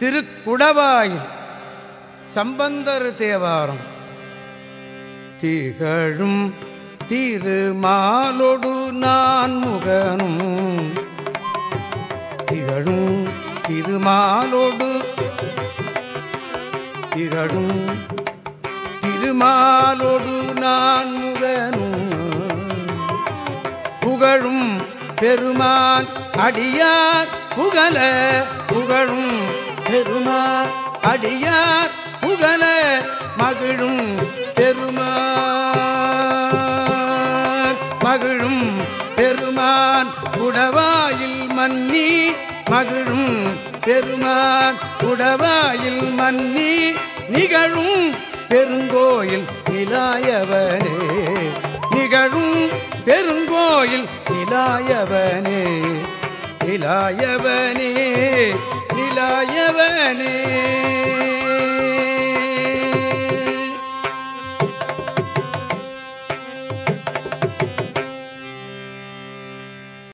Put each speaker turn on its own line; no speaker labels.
திருக்குடவாயில் சம்பந்தர் தேவாரம். திகழும் திருமாலொடு நான் முகனும் திகழும் திருமாலொடு திகழும் திருமாலொடு நான் முகனும் புகழும் பெருமான் அடியார் புகழ புகழும் பெருமா அடியார் புகழ மகிழும் பெருமான். மகிழும் பெருமான் உடவாயில் மன்னி மகிழும் பெருமான் உடவாயில் மன்னி நிகழும் பெருங்கோயில் நிலாயவனே. நிகழும் பெருங்கோயில் நிலாயவனே. நிலாயவனே நிலாயவனே.